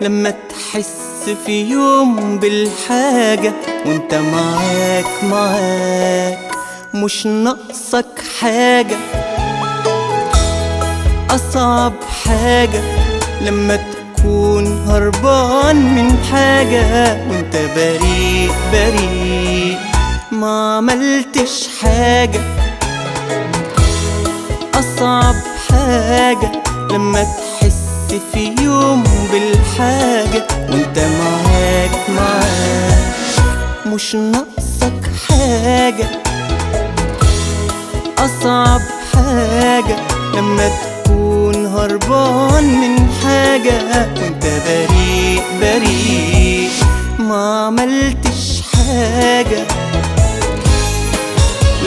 لما تحس في يوم بالحاجة وانت معاك معاك مش ناقصك حاجة. أصعب حاجة لما تكون هربان من حاجة وانت بريء بريء ما عملتش حاجة. أصعب حاجة لما تحس مش ناقصك حاجة. أصعب حاجة لما تكون هربان من حاجة. وانت بريء بريء ما عملتش حاجة.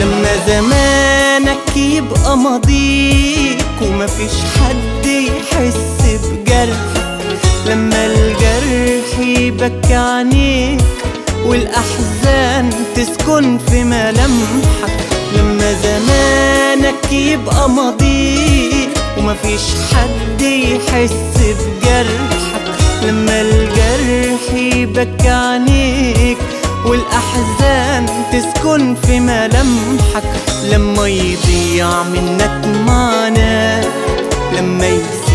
لما زمانك يبقى ماضيك ومفيش حد يحس بجرحك لما الجرح يبكي عينيك والأحزان تسكن في ملامحك لما زمانك يبقى ماضيك ومفيش حد يحس بجرحك. لما الجرح يبكي عينيك والأحزان تسكن في ملامحك لما يضيع منك معناك لما يسيبك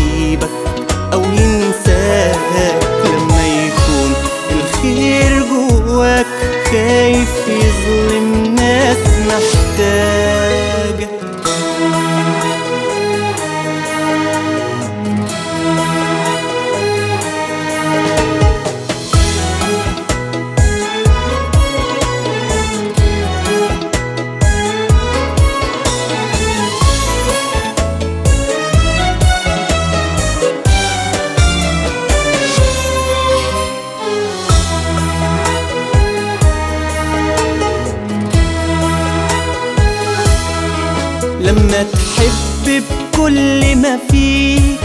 لما تحب بكل ما فيك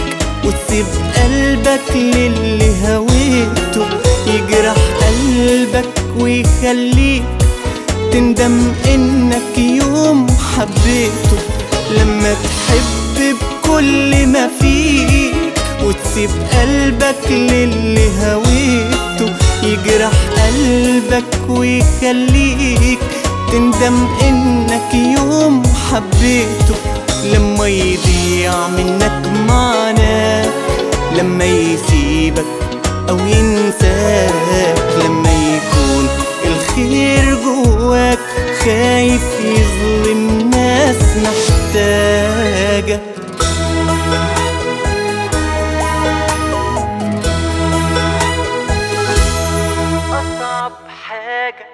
وتسيب قلبك للي هويته يجرح قلبك ويخليك تندم إنك يوم حبيته. لما تحب بكل ما فيك وتسيب قلبك للي هويته يجرح قلبك ويخليك تندم إنك يوم حبيته لما يضيع منك معناك لما يسيبك أو ينساك لما يكون الخير جواك خايف يظلم ناس محتاجة. أصعب حاجة